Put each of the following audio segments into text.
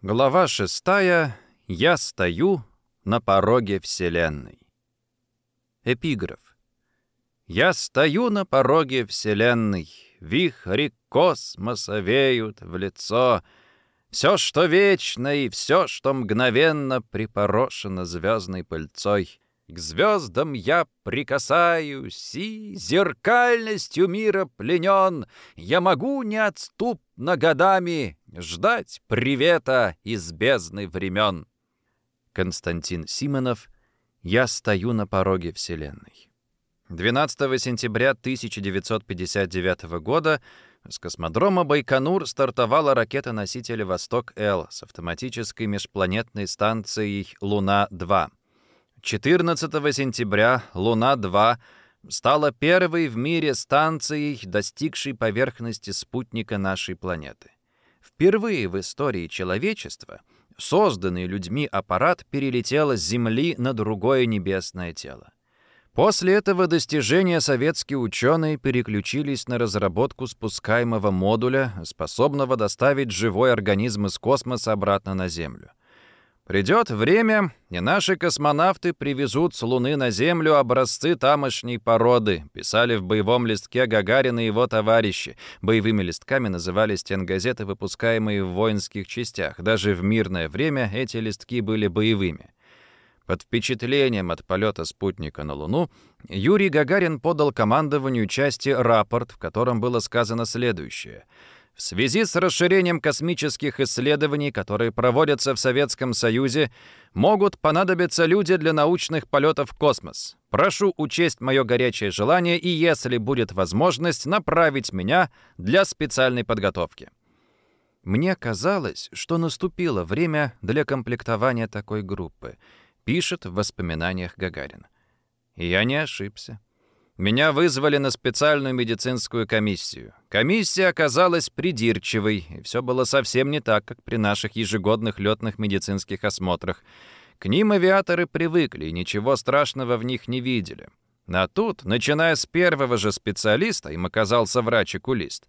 Глава шестая. Я стою на пороге Вселенной. Эпиграф. Я стою на пороге Вселенной, Вихри космоса веют в лицо. Все, что вечно и все, что мгновенно Припорошено звездной пыльцой. К звездам я прикасаюсь, и зеркальностью мира пленен. Я могу неотступно годами ждать привета из бездны времен. Константин Симонов «Я стою на пороге Вселенной». 12 сентября 1959 года с космодрома Байконур стартовала ракета-носитель «Восток-Л» с автоматической межпланетной станцией «Луна-2». 14 сентября «Луна-2» стала первой в мире станцией, достигшей поверхности спутника нашей планеты. Впервые в истории человечества созданный людьми аппарат перелетел с Земли на другое небесное тело. После этого достижения советские ученые переключились на разработку спускаемого модуля, способного доставить живой организм из космоса обратно на Землю. Придет время, и наши космонавты привезут с Луны на Землю образцы тамошней породы, писали в боевом листке Гагарин и его товарищи. Боевыми листками назывались стенгазеты, выпускаемые в воинских частях. Даже в мирное время эти листки были боевыми. Под впечатлением от полета спутника на Луну Юрий Гагарин подал командованию части рапорт, в котором было сказано следующее — в связи с расширением космических исследований, которые проводятся в Советском Союзе, могут понадобиться люди для научных полетов в космос. Прошу учесть мое горячее желание и, если будет возможность, направить меня для специальной подготовки. Мне казалось, что наступило время для комплектования такой группы, пишет в воспоминаниях Гагарин. Я не ошибся. Меня вызвали на специальную медицинскую комиссию. Комиссия оказалась придирчивой, и все было совсем не так, как при наших ежегодных летных медицинских осмотрах. К ним авиаторы привыкли и ничего страшного в них не видели. А тут, начиная с первого же специалиста, им оказался врач-окулист,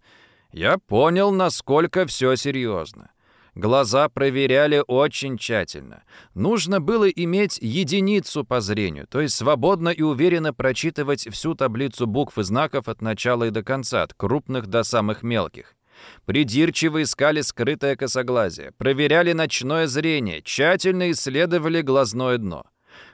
я понял, насколько все серьезно. Глаза проверяли очень тщательно. Нужно было иметь единицу по зрению, то есть свободно и уверенно прочитывать всю таблицу букв и знаков от начала и до конца, от крупных до самых мелких. Придирчиво искали скрытое косоглазие, проверяли ночное зрение, тщательно исследовали глазное дно.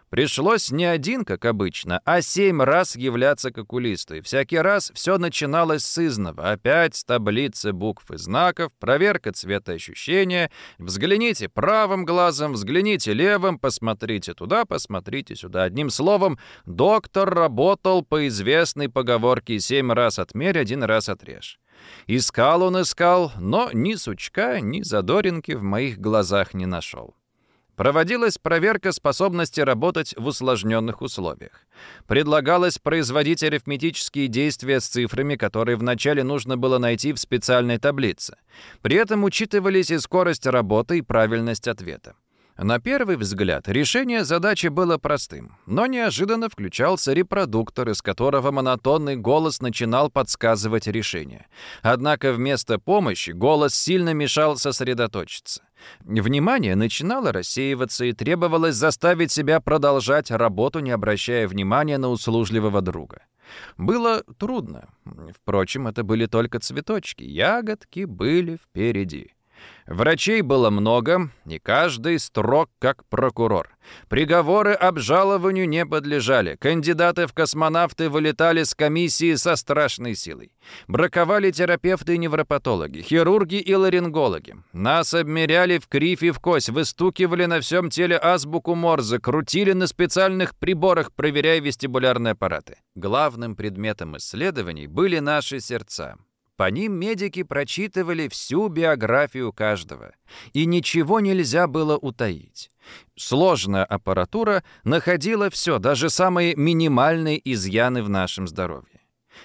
Пришлось не один, как обычно, а семь раз являться к окулисту, и всякий раз все начиналось с изного. Опять с таблицы букв и знаков, проверка цветоощущения. Взгляните правым глазом, взгляните левым, посмотрите туда, посмотрите сюда. Одним словом, доктор работал по известной поговорке «семь раз отмерь, один раз отрежь». Искал он искал, но ни сучка, ни задоринки в моих глазах не нашел. Проводилась проверка способности работать в усложненных условиях. Предлагалось производить арифметические действия с цифрами, которые вначале нужно было найти в специальной таблице. При этом учитывались и скорость работы, и правильность ответа. На первый взгляд решение задачи было простым, но неожиданно включался репродуктор, из которого монотонный голос начинал подсказывать решение. Однако вместо помощи голос сильно мешал сосредоточиться. Внимание начинало рассеиваться и требовалось заставить себя продолжать работу, не обращая внимания на услужливого друга. Было трудно. Впрочем, это были только цветочки, ягодки были впереди. Врачей было много, и каждый строг как прокурор. Приговоры обжалованию не подлежали. Кандидаты в космонавты вылетали с комиссии со страшной силой. Браковали терапевты и невропатологи, хирурги и ларингологи. Нас обмеряли в кривь и в кость, выстукивали на всем теле азбуку Морзе, крутили на специальных приборах, проверяя вестибулярные аппараты. Главным предметом исследований были наши сердца. По ним медики прочитывали всю биографию каждого, и ничего нельзя было утаить. Сложная аппаратура находила все, даже самые минимальные изъяны в нашем здоровье.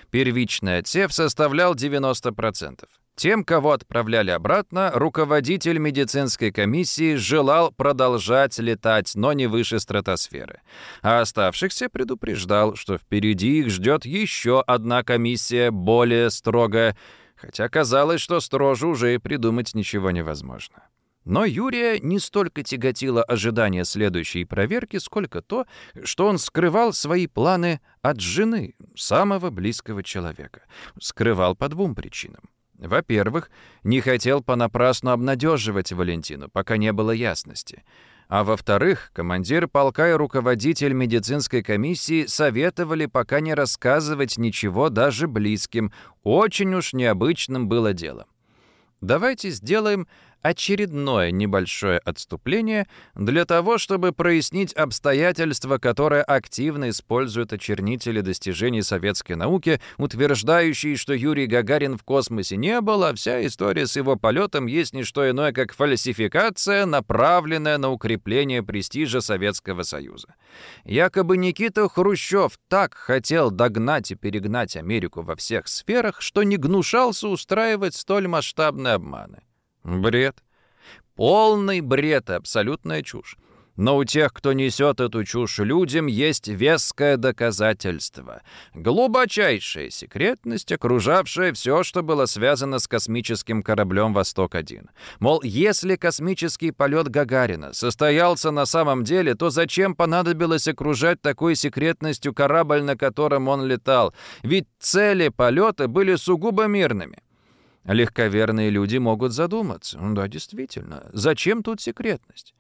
Первичный отсев составлял 90%. Тем, кого отправляли обратно, руководитель медицинской комиссии желал продолжать летать, но не выше стратосферы. А оставшихся предупреждал, что впереди их ждет еще одна комиссия, более строгая, хотя казалось, что строже уже и придумать ничего невозможно. Но Юрия не столько тяготило ожидание следующей проверки, сколько то, что он скрывал свои планы от жены, самого близкого человека. Скрывал по двум причинам. Во-первых, не хотел понапрасну обнадеживать Валентину, пока не было ясности. А во-вторых, командир полка и руководитель медицинской комиссии советовали пока не рассказывать ничего даже близким. Очень уж необычным было дело. Давайте сделаем очередное небольшое отступление для того, чтобы прояснить обстоятельства, которые активно используют очернители достижений советской науки, утверждающие, что Юрий Гагарин в космосе не был, а вся история с его полетом есть не что иное, как фальсификация, направленная на укрепление престижа Советского Союза. Якобы Никита Хрущев так хотел догнать и перегнать Америку во всех сферах, что не гнушался устраивать столь масштабные обманы. Бред. Полный бред и абсолютная чушь. Но у тех, кто несет эту чушь людям, есть веское доказательство. Глубочайшая секретность, окружавшая все, что было связано с космическим кораблем «Восток-1». Мол, если космический полет Гагарина состоялся на самом деле, то зачем понадобилось окружать такой секретностью корабль, на котором он летал? Ведь цели полета были сугубо мирными. Легковерные люди могут задуматься. Да, действительно, зачем тут секретность?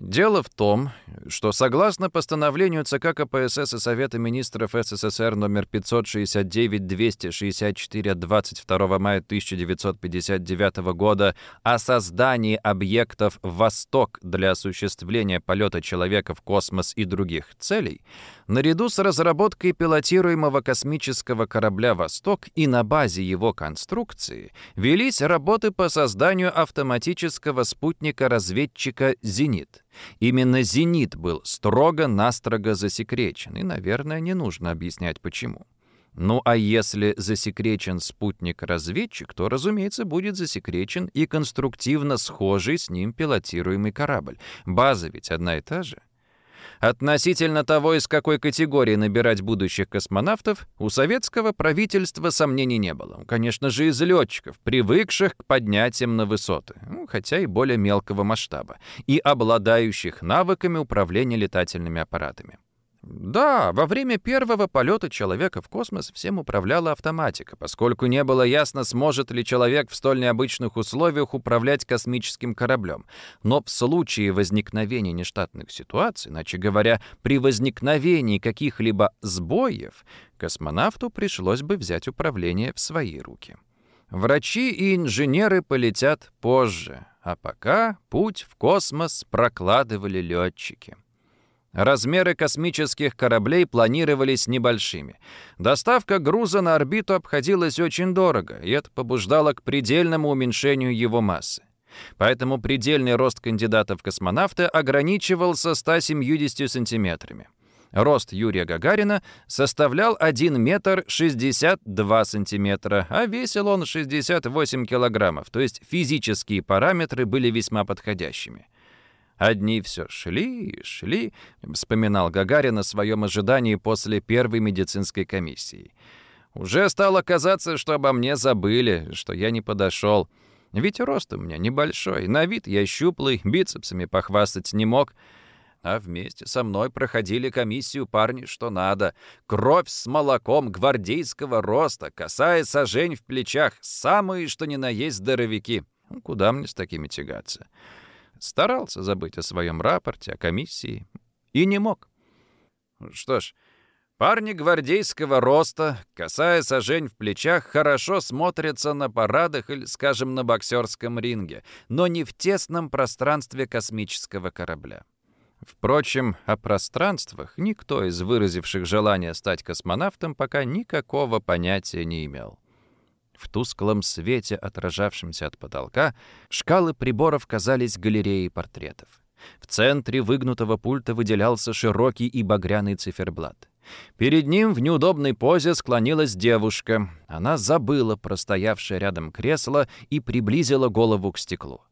Дело в том, что согласно постановлению ЦК КПСС и Совета министров СССР номер 569-264 от 22 мая 1959 года о создании объектов «Восток» для осуществления полета человека в космос и других целей, наряду с разработкой пилотируемого космического корабля «Восток» и на базе его конструкции велись работы по созданию автоматического спутника-разведчика «Зенит». Именно «Зенит» был строго-настрого засекречен, и, наверное, не нужно объяснять, почему. Ну а если засекречен спутник-разведчик, то, разумеется, будет засекречен и конструктивно схожий с ним пилотируемый корабль. База ведь одна и та же. Относительно того, из какой категории набирать будущих космонавтов, у советского правительства сомнений не было. Конечно же, из летчиков, привыкших к поднятиям на высоты, ну, хотя и более мелкого масштаба, и обладающих навыками управления летательными аппаратами. Да, во время первого полета человека в космос всем управляла автоматика, поскольку не было ясно, сможет ли человек в столь необычных условиях управлять космическим кораблем. Но в случае возникновения нештатных ситуаций, иначе говоря, при возникновении каких-либо сбоев, космонавту пришлось бы взять управление в свои руки. Врачи и инженеры полетят позже, а пока путь в космос прокладывали летчики. Размеры космических кораблей планировались небольшими. Доставка груза на орбиту обходилась очень дорого, и это побуждало к предельному уменьшению его массы. Поэтому предельный рост кандидата в космонавты ограничивался 170 сантиметрами. Рост Юрия Гагарина составлял 1 метр 62 сантиметра, а весил он 68 килограммов, то есть физические параметры были весьма подходящими. Одни все шли и шли, вспоминал Гагарин о своем ожидании после первой медицинской комиссии. Уже стало казаться, что обо мне забыли, что я не подошел. Ведь рост у меня небольшой, на вид я щуплый, бицепсами похвастать не мог. А вместе со мной проходили комиссию парни, что надо. Кровь с молоком гвардейского роста, косая сажень в плечах, самые, что ни на есть, здоровяки. Ну, куда мне с такими тягаться? Старался забыть о своем рапорте, о комиссии. И не мог. Что ж, парни гвардейского роста, касая сажень в плечах, хорошо смотрятся на парадах или, скажем, на боксерском ринге, но не в тесном пространстве космического корабля. Впрочем, о пространствах никто из выразивших желание стать космонавтом пока никакого понятия не имел. В тусклом свете, отражавшемся от потолка, шкалы приборов казались галереей портретов. В центре выгнутого пульта выделялся широкий и багряный циферблат. Перед ним в неудобной позе склонилась девушка. Она забыла простоявшее рядом кресло и приблизила голову к стеклу.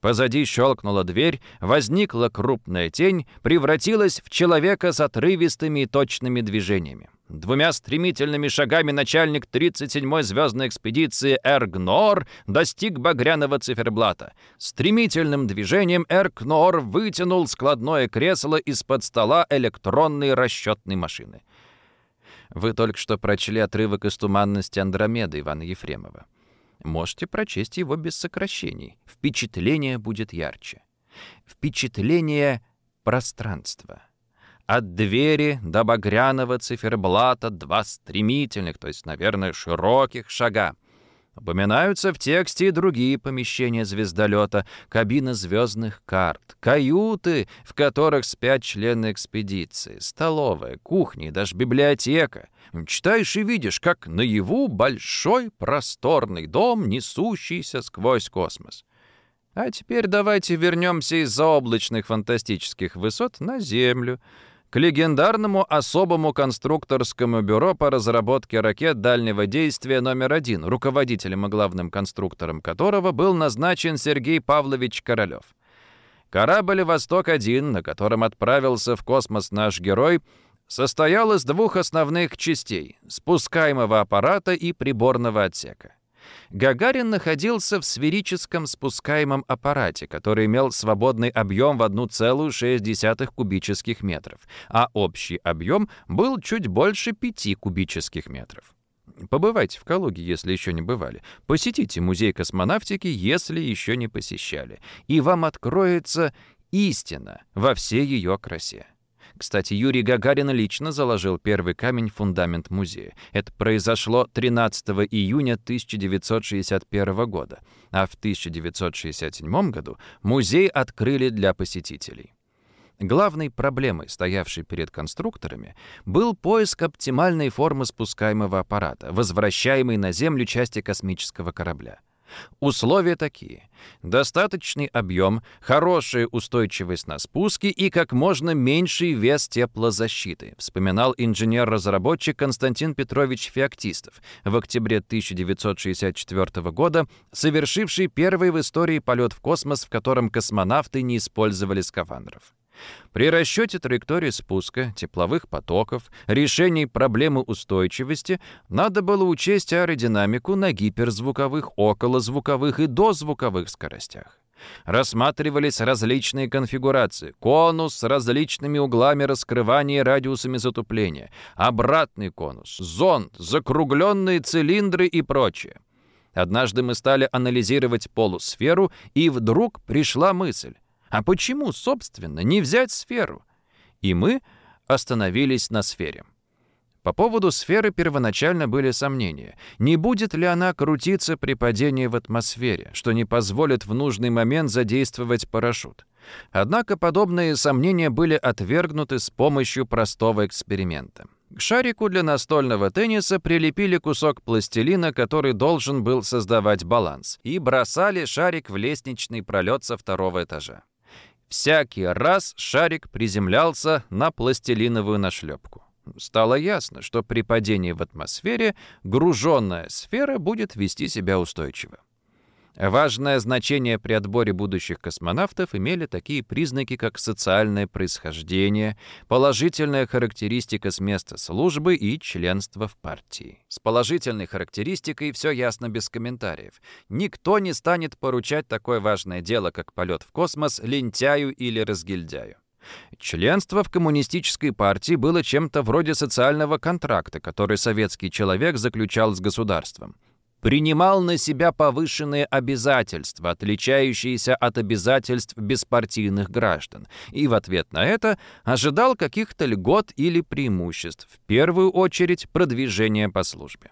Позади щелкнула дверь, возникла крупная тень, превратилась в человека с отрывистыми и точными движениями. Двумя стремительными шагами начальник 37-й звездной экспедиции Эргнор достиг багряного циферблата. Стремительным движением Эргнор вытянул складное кресло из-под стола электронной расчетной машины. Вы только что прочли отрывок из «Туманности Андромеды» Ивана Ефремова. Можете прочесть его без сокращений. Впечатление будет ярче. Впечатление пространства. От двери до багряного циферблата два стремительных, то есть, наверное, широких шага. Упоминаются в тексте и другие помещения звездолета, кабина звездных карт, каюты, в которых спят члены экспедиции, столовая, кухня и даже библиотека. Читаешь и видишь, как наяву большой просторный дом, несущийся сквозь космос. А теперь давайте вернемся из заоблачных фантастических высот на Землю, к легендарному особому конструкторскому бюро по разработке ракет дальнего действия номер один, руководителем и главным конструктором которого был назначен Сергей Павлович Королёв. Корабль «Восток-1», на котором отправился в космос наш герой, состоял из двух основных частей — спускаемого аппарата и приборного отсека. Гагарин находился в сферическом спускаемом аппарате, который имел свободный объем в 1,6 кубических метров, а общий объем был чуть больше 5 кубических метров. Побывайте в Калуге, если еще не бывали. Посетите музей космонавтики, если еще не посещали. И вам откроется истина во всей ее красе. Кстати, Юрий Гагарин лично заложил первый камень в фундамент музея. Это произошло 13 июня 1961 года, а в 1967 году музей открыли для посетителей. Главной проблемой, стоявшей перед конструкторами, был поиск оптимальной формы спускаемого аппарата, возвращаемой на Землю части космического корабля. Условия такие. Достаточный объем, хорошая устойчивость на спуске и как можно меньший вес теплозащиты, вспоминал инженер-разработчик Константин Петрович Феоктистов в октябре 1964 года, совершивший первый в истории полет в космос, в котором космонавты не использовали скафандров. При расчете траектории спуска, тепловых потоков, решении проблемы устойчивости надо было учесть аэродинамику на гиперзвуковых, околозвуковых и дозвуковых скоростях. Рассматривались различные конфигурации. Конус с различными углами раскрывания и радиусами затупления. Обратный конус, зонд, закругленные цилиндры и прочее. Однажды мы стали анализировать полусферу, и вдруг пришла мысль. А почему, собственно, не взять сферу? И мы остановились на сфере. По поводу сферы первоначально были сомнения. Не будет ли она крутиться при падении в атмосфере, что не позволит в нужный момент задействовать парашют? Однако подобные сомнения были отвергнуты с помощью простого эксперимента. К шарику для настольного тенниса прилепили кусок пластилина, который должен был создавать баланс, и бросали шарик в лестничный пролет со второго этажа. Всякий раз шарик приземлялся на пластилиновую нашлепку. Стало ясно, что при падении в атмосфере груженная сфера будет вести себя устойчиво. Важное значение при отборе будущих космонавтов имели такие признаки, как социальное происхождение, положительная характеристика с места службы и членство в партии. С положительной характеристикой все ясно без комментариев. Никто не станет поручать такое важное дело, как полет в космос, лентяю или разгильдяю. Членство в коммунистической партии было чем-то вроде социального контракта, который советский человек заключал с государством принимал на себя повышенные обязательства, отличающиеся от обязательств беспартийных граждан, и в ответ на это ожидал каких-то льгот или преимуществ, в первую очередь продвижения по службе.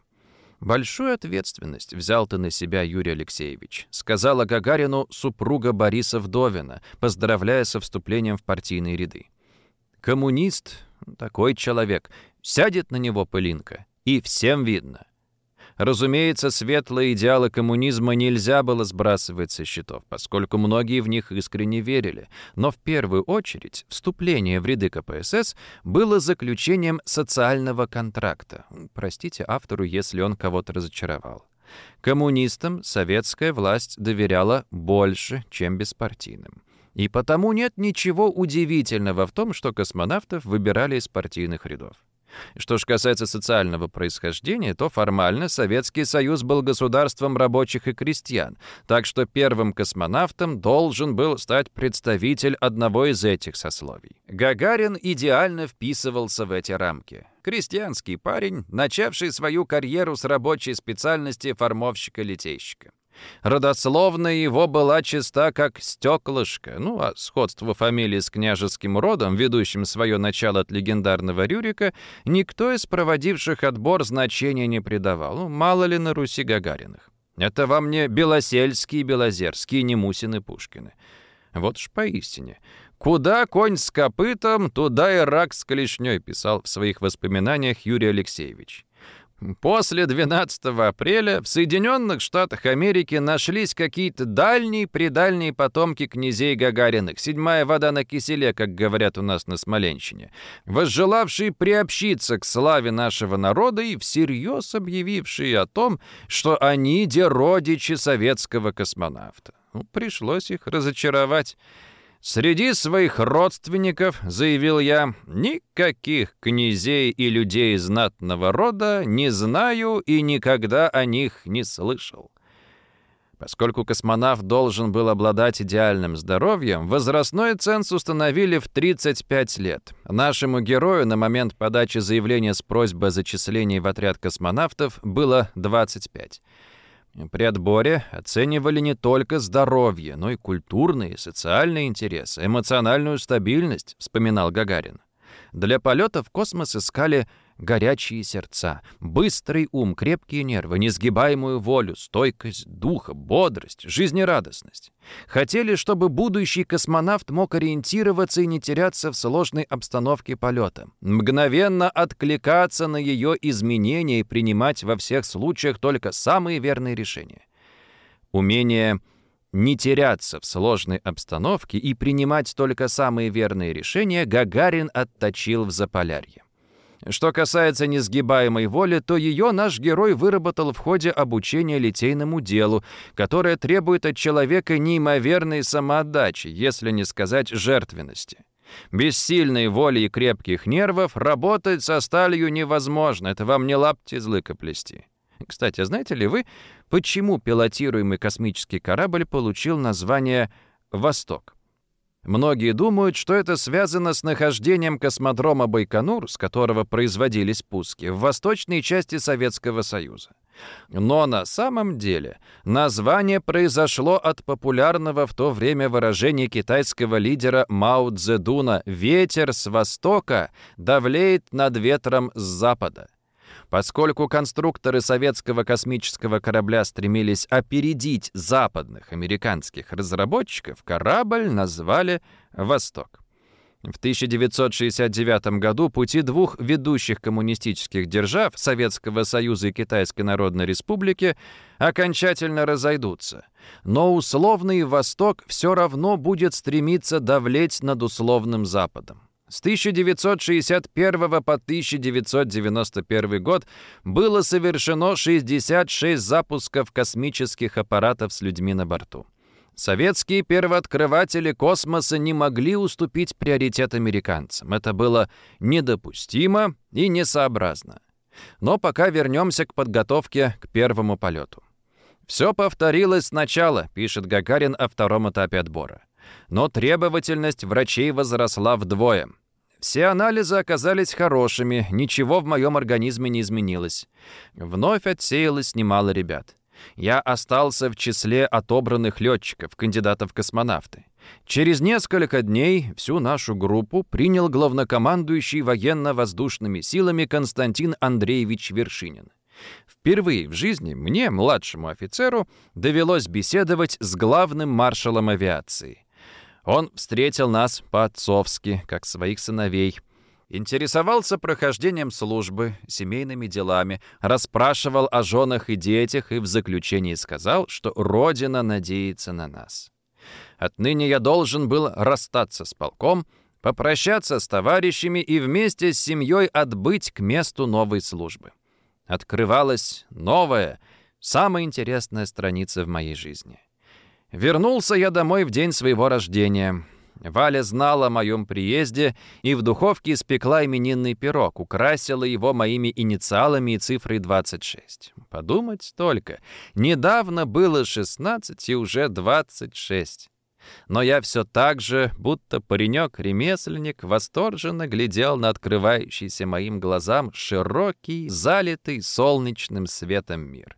«Большую ответственность взял ты на себя, Юрий Алексеевич», сказала Гагарину супруга Бориса Вдовина, поздравляя со вступлением в партийные ряды. «Коммунист, такой человек, сядет на него пылинка, и всем видно. Разумеется, светлые идеалы коммунизма нельзя было сбрасывать со счетов, поскольку многие в них искренне верили. Но в первую очередь вступление в ряды КПСС было заключением социального контракта. Простите автору, если он кого-то разочаровал. Коммунистам советская власть доверяла больше, чем беспартийным. И потому нет ничего удивительного в том, что космонавтов выбирали из партийных рядов. Что же касается социального происхождения, то формально Советский Союз был государством рабочих и крестьян, так что первым космонавтом должен был стать представитель одного из этих сословий. Гагарин идеально вписывался в эти рамки. Крестьянский парень, начавший свою карьеру с рабочей специальности формовщика-литейщика. Родословная его была чиста, как стеклышко, ну а сходство фамилии с княжеским родом, ведущим свое начало от легендарного Рюрика, никто из проводивших отбор значения не придавал, ну, мало ли на Руси Гагариных. Это вам не Белосельские, Белозерские, не Мусины, Пушкины. Вот ж поистине. «Куда конь с копытом, туда и рак с клешней», писал в своих воспоминаниях Юрий Алексеевич. После 12 апреля в Соединенных Штатах Америки нашлись какие-то дальние-предальние потомки князей Гагариных, седьмая вода на киселе, как говорят у нас на Смоленщине, возжелавшие приобщиться к славе нашего народа и всерьез объявившие о том, что они деродичи советского космонавта. Ну, пришлось их разочаровать. «Среди своих родственников, — заявил я, — никаких князей и людей знатного рода не знаю и никогда о них не слышал». Поскольку космонавт должен был обладать идеальным здоровьем, возрастной ценз установили в 35 лет. Нашему герою на момент подачи заявления с просьбой о зачислении в отряд космонавтов было 25. При отборе оценивали не только здоровье, но и культурные, социальные интересы, эмоциональную стабильность, вспоминал Гагарин. Для полета в космос искали горячие сердца, быстрый ум, крепкие нервы, несгибаемую волю, стойкость духа, бодрость, жизнерадостность. Хотели, чтобы будущий космонавт мог ориентироваться и не теряться в сложной обстановке полета, мгновенно откликаться на ее изменения и принимать во всех случаях только самые верные решения. Умение не теряться в сложной обстановке и принимать только самые верные решения Гагарин отточил в Заполярье. Что касается несгибаемой воли, то ее наш герой выработал в ходе обучения литейному делу, которое требует от человека неимоверной самоотдачи, если не сказать жертвенности. Без сильной воли и крепких нервов работать со сталью невозможно, это вам не лапти злыка плести. Кстати, а знаете ли вы, почему пилотируемый космический корабль получил название «Восток»? Многие думают, что это связано с нахождением космодрома Байконур, с которого производились пуски, в восточной части Советского Союза. Но на самом деле название произошло от популярного в то время выражения китайского лидера Мао Цзэдуна «Ветер с востока давлеет над ветром с запада». Поскольку конструкторы советского космического корабля стремились опередить западных американских разработчиков, корабль назвали «Восток». В 1969 году пути двух ведущих коммунистических держав Советского Союза и Китайской Народной Республики окончательно разойдутся. Но условный Восток все равно будет стремиться давлеть над условным Западом. С 1961 по 1991 год было совершено 66 запусков космических аппаратов с людьми на борту. Советские первооткрыватели космоса не могли уступить приоритет американцам. Это было недопустимо и несообразно. Но пока вернемся к подготовке к первому полету. «Все повторилось сначала», — пишет Гагарин о втором этапе отбора. Но требовательность врачей возросла вдвое. Все анализы оказались хорошими, ничего в моем организме не изменилось. Вновь отсеялось немало ребят. Я остался в числе отобранных летчиков, кандидатов в космонавты. Через несколько дней всю нашу группу принял главнокомандующий военно-воздушными силами Константин Андреевич Вершинин. Впервые в жизни мне, младшему офицеру, довелось беседовать с главным маршалом авиации. Он встретил нас по-отцовски, как своих сыновей. Интересовался прохождением службы, семейными делами, расспрашивал о женах и детях и в заключении сказал, что Родина надеется на нас. Отныне я должен был расстаться с полком, попрощаться с товарищами и вместе с семьей отбыть к месту новой службы. Открывалась новая, самая интересная страница в моей жизни. Вернулся я домой в день своего рождения. Валя знала о моем приезде и в духовке испекла именинный пирог, украсила его моими инициалами и цифрой 26. Подумать только, недавно было 16 и уже 26. Но я все так же, будто паренек-ремесленник, восторженно глядел на открывающийся моим глазам широкий, залитый солнечным светом мир.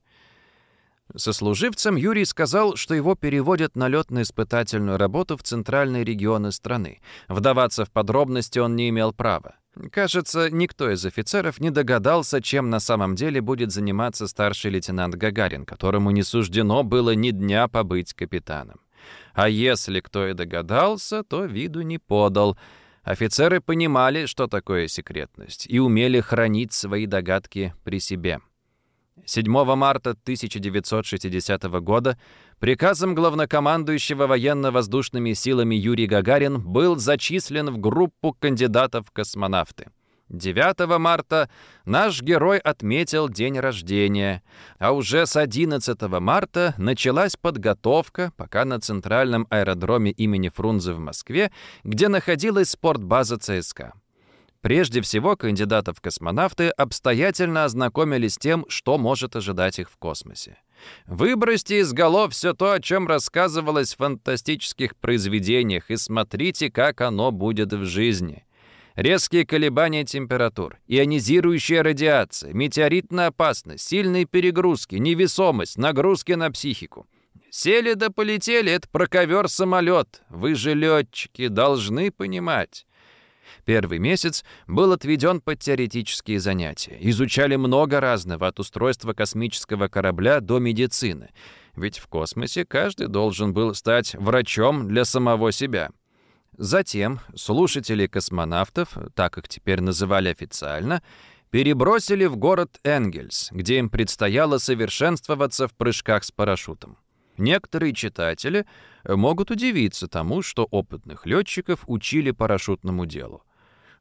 Сослуживцам Юрий сказал, что его переводят на летно-испытательную работу в центральные регионы страны. Вдаваться в подробности он не имел права. Кажется, никто из офицеров не догадался, чем на самом деле будет заниматься старший лейтенант Гагарин, которому не суждено было ни дня побыть капитаном. А если кто и догадался, то виду не подал. Офицеры понимали, что такое секретность, и умели хранить свои догадки при себе. 7 марта 1960 года приказом главнокомандующего военно-воздушными силами Юрий Гагарин был зачислен в группу кандидатов космонавты. 9 марта наш герой отметил день рождения, а уже с 11 марта началась подготовка, пока на центральном аэродроме имени Фрунзе в Москве, где находилась спортбаза ЦСКА. Прежде всего, кандидатов в космонавты обстоятельно ознакомились с тем, что может ожидать их в космосе. Выбросьте из голов все то, о чем рассказывалось в фантастических произведениях, и смотрите, как оно будет в жизни. Резкие колебания температур, ионизирующая радиация, метеоритная опасность, сильные перегрузки, невесомость, нагрузки на психику. Сели да полетели — это про ковер-самолет. Вы же летчики должны понимать. Первый месяц был отведен под теоретические занятия. Изучали много разного, от устройства космического корабля до медицины. Ведь в космосе каждый должен был стать врачом для самого себя. Затем слушатели космонавтов, так их теперь называли официально, перебросили в город Энгельс, где им предстояло совершенствоваться в прыжках с парашютом. Некоторые читатели могут удивиться тому, что опытных летчиков учили парашютному делу.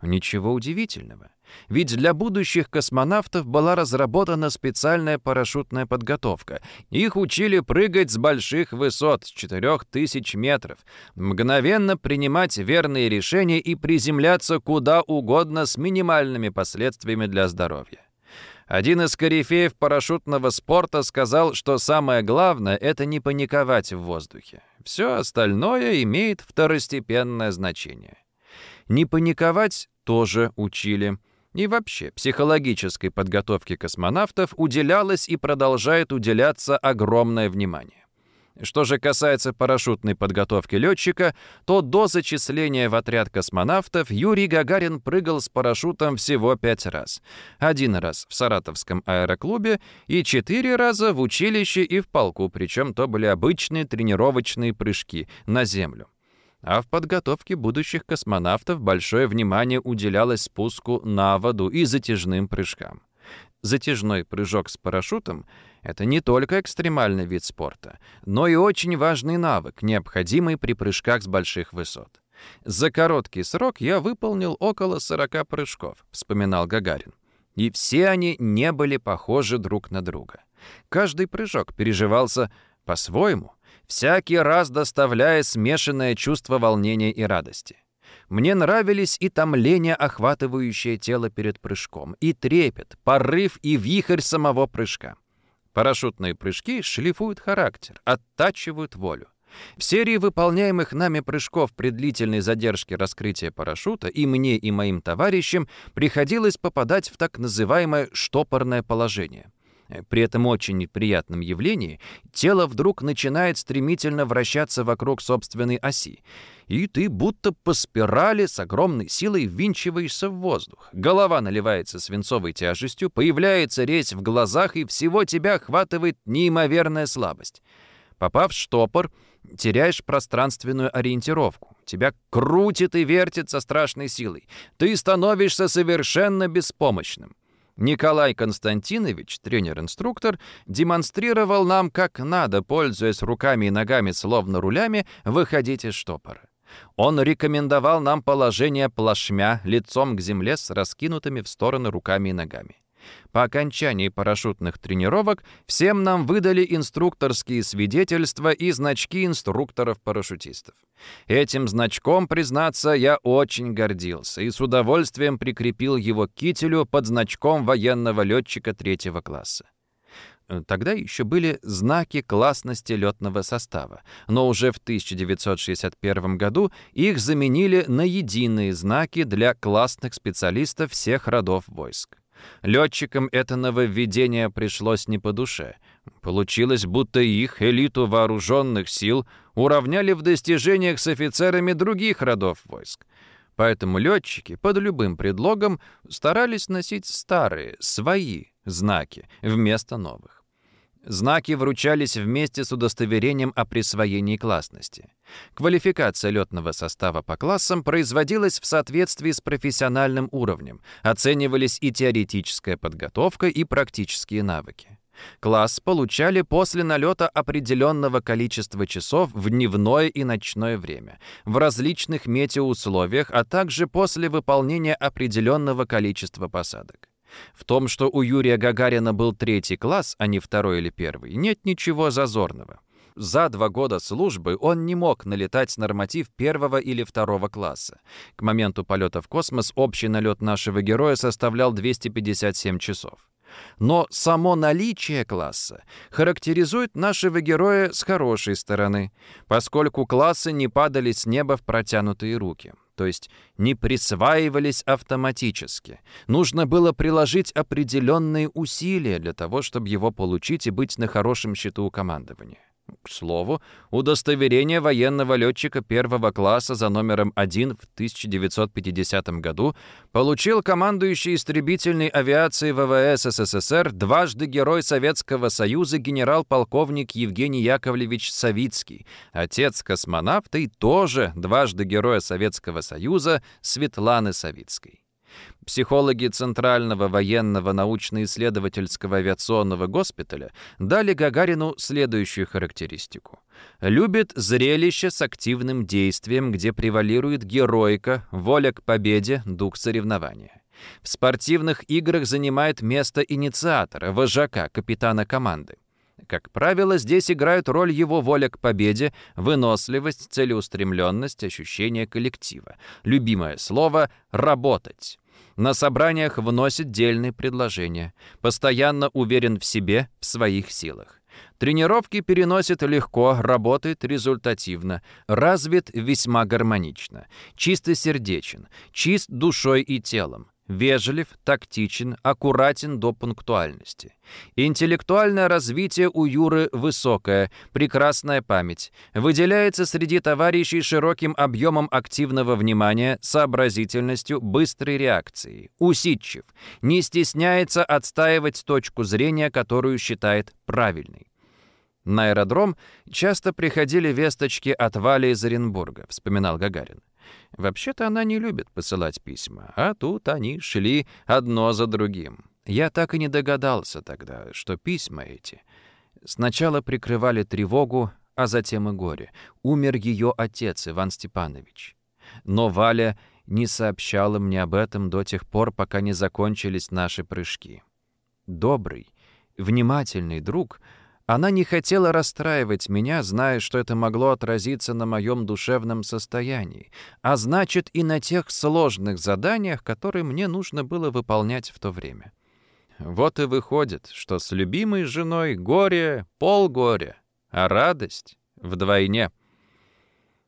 Ничего удивительного. Ведь для будущих космонавтов была разработана специальная парашютная подготовка. Их учили прыгать с больших высот, с 4000 метров, мгновенно принимать верные решения и приземляться куда угодно с минимальными последствиями для здоровья. Один из корифеев парашютного спорта сказал, что самое главное — это не паниковать в воздухе. Все остальное имеет второстепенное значение. Не паниковать тоже учили. И вообще, психологической подготовке космонавтов уделялось и продолжает уделяться огромное внимание. Что же касается парашютной подготовки летчика, то до зачисления в отряд космонавтов Юрий Гагарин прыгал с парашютом всего пять раз. Один раз в Саратовском аэроклубе и четыре раза в училище и в полку, причем то были обычные тренировочные прыжки на Землю. А в подготовке будущих космонавтов большое внимание уделялось спуску на воду и затяжным прыжкам. Затяжной прыжок с парашютом — это не только экстремальный вид спорта, но и очень важный навык, необходимый при прыжках с больших высот. За короткий срок я выполнил около 40 прыжков, вспоминал Гагарин. И все они не были похожи друг на друга. Каждый прыжок переживался по-своему, всякий раз доставляя смешанное чувство волнения и радости. Мне нравились и томление, охватывающее тело перед прыжком, и трепет, порыв и вихрь самого прыжка. Парашютные прыжки шлифуют характер, оттачивают волю. В серии выполняемых нами прыжков при длительной задержке раскрытия парашюта и мне, и моим товарищам приходилось попадать в так называемое «штопорное положение». При этом очень неприятном явлении тело вдруг начинает стремительно вращаться вокруг собственной оси, и ты будто по спирали с огромной силой ввинчиваешься в воздух. Голова наливается свинцовой тяжестью, появляется резь в глазах, и всего тебя охватывает неимоверная слабость. Попав в штопор, теряешь пространственную ориентировку. Тебя крутит и вертит со страшной силой. Ты становишься совершенно беспомощным. Николай Константинович, тренер-инструктор, демонстрировал нам, как надо, пользуясь руками и ногами словно рулями, выходить из штопора. Он рекомендовал нам положение плашмя лицом к земле с раскинутыми в стороны руками и ногами. По окончании парашютных тренировок всем нам выдали инструкторские свидетельства и значки инструкторов-парашютистов. Этим значком, признаться, я очень гордился и с удовольствием прикрепил его к кителю под значком военного летчика третьего класса. Тогда еще были знаки классности летного состава, но уже в 1961 году их заменили на единые знаки для классных специалистов всех родов войск. Летчикам это нововведение пришлось не по душе. Получилось, будто их, элиту вооруженных сил, уравняли в достижениях с офицерами других родов войск. Поэтому летчики под любым предлогом старались носить старые, свои знаки вместо новых. Знаки вручались вместе с удостоверением о присвоении классности. Квалификация летного состава по классам производилась в соответствии с профессиональным уровнем, оценивались и теоретическая подготовка, и практические навыки. Класс получали после налета определенного количества часов в дневное и ночное время, в различных метеоусловиях, а также после выполнения определенного количества посадок. В том, что у Юрия Гагарина был третий класс, а не второй или первый, нет ничего зазорного. За два года службы он не мог налетать норматив первого или второго класса. К моменту полета в космос общий налет нашего героя составлял 257 часов. Но само наличие класса характеризует нашего героя с хорошей стороны, поскольку классы не падали с неба в протянутые руки то есть не присваивались автоматически. Нужно было приложить определенные усилия для того, чтобы его получить и быть на хорошем счету у командования. К слову, удостоверение военного летчика первого класса за номером 1 в 1950 году получил командующий истребительной авиацией ВВС СССР дважды Герой Советского Союза генерал-полковник Евгений Яковлевич Савицкий, отец космонавта и тоже дважды Героя Советского Союза Светланы Савицкой. Психологи Центрального военного научно-исследовательского авиационного госпиталя дали Гагарину следующую характеристику. Любит зрелище с активным действием, где превалирует героика, воля к победе, дух соревнования. В спортивных играх занимает место инициатора, вожака, капитана команды. Как правило, здесь играют роль его воля к победе, выносливость, целеустремленность, ощущение коллектива. Любимое слово «работать». На собраниях вносит дельные предложения. Постоянно уверен в себе, в своих силах. Тренировки переносит легко, работает результативно, развит весьма гармонично, чистосердечен, чист душой и телом, Вежлив, тактичен, аккуратен до пунктуальности. Интеллектуальное развитие у Юры высокое, прекрасная память. Выделяется среди товарищей широким объемом активного внимания, сообразительностью, быстрой реакцией. Усидчив. Не стесняется отстаивать точку зрения, которую считает правильной. На аэродром часто приходили весточки от Вали из Оренбурга, вспоминал Гагарин. Вообще-то она не любит посылать письма, а тут они шли одно за другим. Я так и не догадался тогда, что письма эти сначала прикрывали тревогу, а затем и горе. Умер ее отец, Иван Степанович. Но Валя не сообщала мне об этом до тех пор, пока не закончились наши прыжки. Добрый, внимательный друг — она не хотела расстраивать меня, зная, что это могло отразиться на моем душевном состоянии, а значит и на тех сложных заданиях, которые мне нужно было выполнять в то время. Вот и выходит, что с любимой женой горе — полгоря, а радость — вдвойне —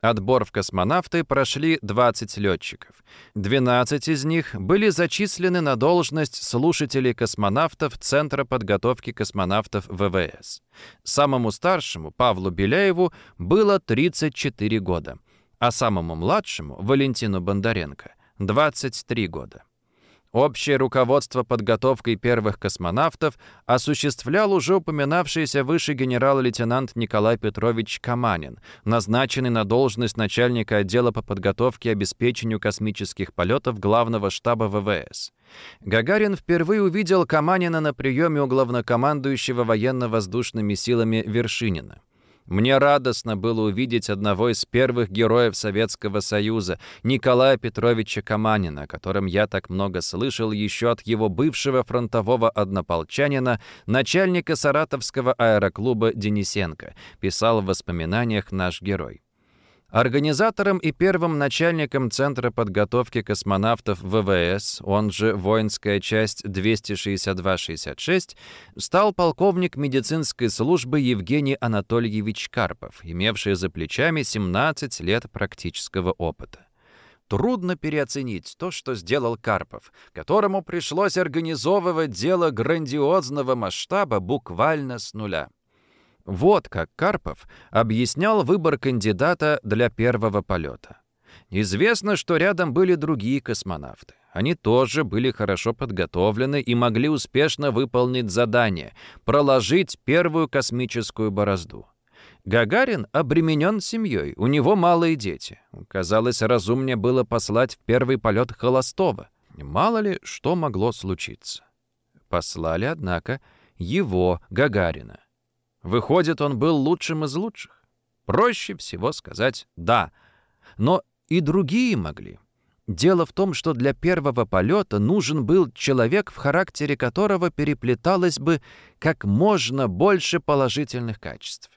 Отбор в космонавты прошли 20 летчиков. 12 из них были зачислены на должность слушателей космонавтов Центра подготовки космонавтов ВВС. Самому старшему, Павлу Беляеву, было 34 года, а самому младшему, Валентину Бондаренко, 23 года. Общее руководство подготовкой первых космонавтов осуществлял уже упоминавшийся выше генерал-лейтенант Николай Петрович Каманин, назначенный на должность начальника отдела по подготовке и обеспечению космических полетов главного штаба ВВС. Гагарин впервые увидел Каманина на приеме у главнокомандующего военно-воздушными силами Вершинина. Мне радостно было увидеть одного из первых героев Советского Союза, Николая Петровича Каманина, о котором я так много слышал еще от его бывшего фронтового однополчанина, начальника саратовского аэроклуба Денисенко, писал в воспоминаниях наш герой. Организатором и первым начальником Центра подготовки космонавтов ВВС, он же воинская часть 262-66, стал полковник медицинской службы Евгений Анатольевич Карпов, имевший за плечами 17 лет практического опыта. Трудно переоценить то, что сделал Карпов, которому пришлось организовывать дело грандиозного масштаба буквально с нуля. Вот как Карпов объяснял выбор кандидата для первого полета. Известно, что рядом были другие космонавты. Они тоже были хорошо подготовлены и могли успешно выполнить задание — проложить первую космическую борозду. Гагарин обременен семьей, у него малые дети. Казалось, разумнее было послать в первый полет Холостого. Мало ли, что могло случиться. Послали, однако, его, Гагарина. Выходит, он был лучшим из лучших. Проще всего сказать «да». Но и другие могли. Дело в том, что для первого полета нужен был человек, в характере которого переплеталось бы как можно больше положительных качеств.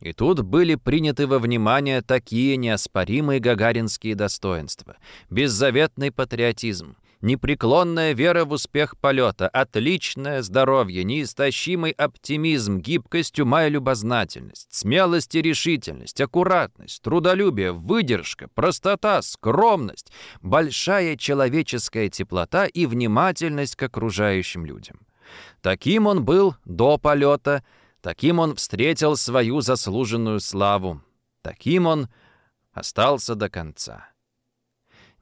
И тут были приняты во внимание такие неоспоримые гагаринские достоинства. Беззаветный патриотизм, непреклонная вера в успех полета, отличное здоровье, неистощимый оптимизм, гибкость ума и любознательность, смелость и решительность, аккуратность, трудолюбие, выдержка, простота, скромность, большая человеческая теплота и внимательность к окружающим людям. Таким он был до полета, таким он встретил свою заслуженную славу, таким он остался до конца.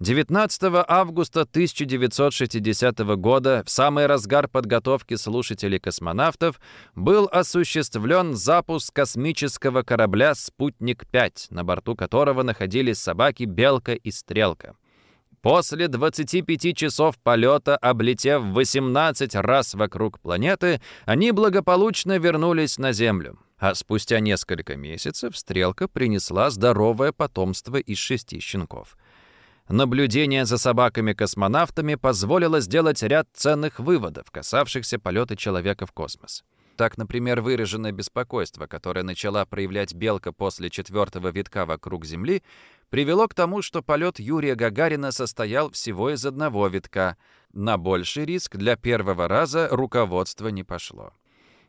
19 августа 1960 года, в самый разгар подготовки слушателей космонавтов, был осуществлен запуск космического корабля «Спутник-5», на борту которого находились собаки «Белка» и «Стрелка». После 25 часов полета, облетев 18 раз вокруг планеты, они благополучно вернулись на Землю. А спустя несколько месяцев «Стрелка» принесла здоровое потомство из шести щенков. Наблюдение за собаками-космонавтами позволило сделать ряд ценных выводов, касавшихся полета человека в космос. Так, например, выраженное беспокойство, которое начала проявлять белка после четвертого витка вокруг Земли, привело к тому, что полет Юрия Гагарина состоял всего из одного витка. На больший риск для первого раза руководство не пошло.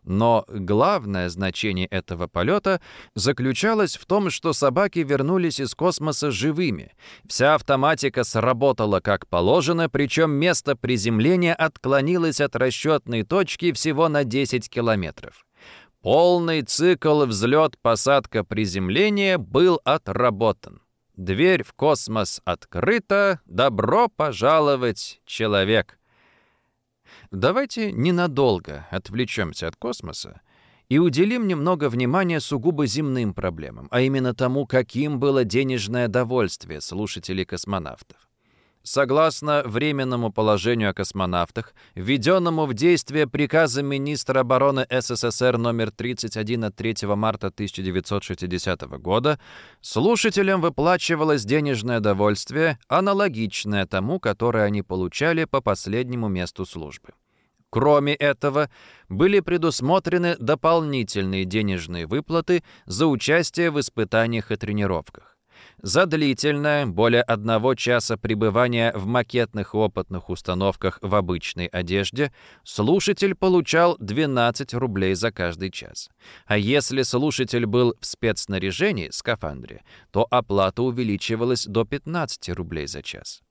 Но главное значение этого полета заключалось в том, что собаки вернулись из космоса живыми. Вся автоматика сработала как положено, причем место приземления отклонилось от расчетной точки всего на 10 километров. Полный цикл взлет-посадка-приземление был отработан. Дверь в космос открыта. Добро пожаловать, человек! Давайте ненадолго отвлечемся от космоса и уделим немного внимания сугубо земным проблемам, а именно тому, каким было денежное довольствие слушателей космонавтов. Согласно Временному положению о космонавтах, введенному в действие приказом министра обороны СССР номер 31 от 3 марта 1960 года, слушателям выплачивалось денежное довольствие, аналогичное тому, которое они получали по последнему месту службы. Кроме этого, были предусмотрены дополнительные денежные выплаты за участие в испытаниях и тренировках. За длительное, более одного часа пребывания в макетных опытных установках в обычной одежде, слушатель получал 12 рублей за каждый час. А если слушатель был в спецснаряжении, скафандре, то оплата увеличивалась до 15 рублей за час.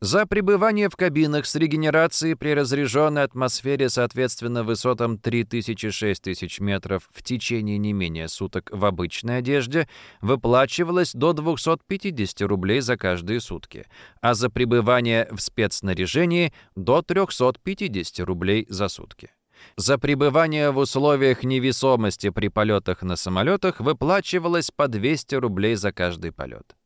За пребывание в кабинах с регенерацией при разряженной атмосфере, соответственно, высотам 3000-6000 метров в течение не менее суток в обычной одежде, выплачивалось до 250 рублей за каждые сутки, а за пребывание в спецснаряжении – до 350 рублей за сутки. За пребывание в условиях невесомости при полетах на самолетах выплачивалось по 200 рублей за каждый полет.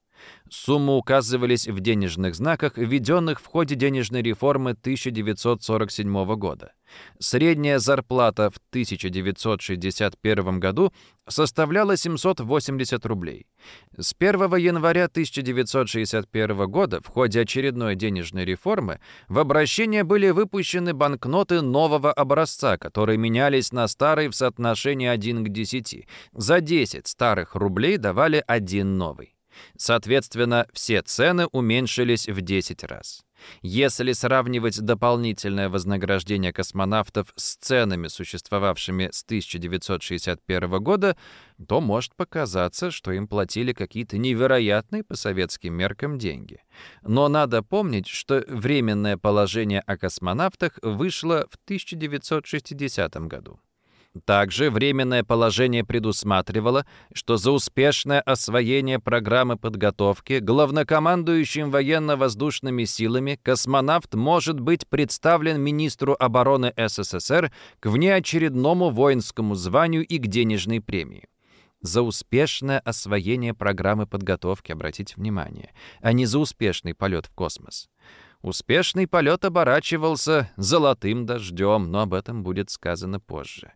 Суммы указывались в денежных знаках, введенных в ходе денежной реформы 1947 года. Средняя зарплата в 1961 году составляла 780 рублей. С 1 января 1961 года в ходе очередной денежной реформы в обращение были выпущены банкноты нового образца, которые менялись на старые в соотношении 1 к 10. За 10 старых рублей давали один новый. Соответственно, все цены уменьшились в 10 раз. Если сравнивать дополнительное вознаграждение космонавтов с ценами, существовавшими с 1961 года, то может показаться, что им платили какие-то невероятные по советским меркам деньги. Но надо помнить, что временное положение о космонавтах вышло в 1960 году. Также временное положение предусматривало, что за успешное освоение программы подготовки главнокомандующим военно-воздушными силами космонавт может быть представлен министру обороны СССР к внеочередному воинскому званию и к денежной премии. За успешное освоение программы подготовки, обратите внимание, а не за успешный полет в космос. Успешный полет оборачивался золотым дождем, но об этом будет сказано позже.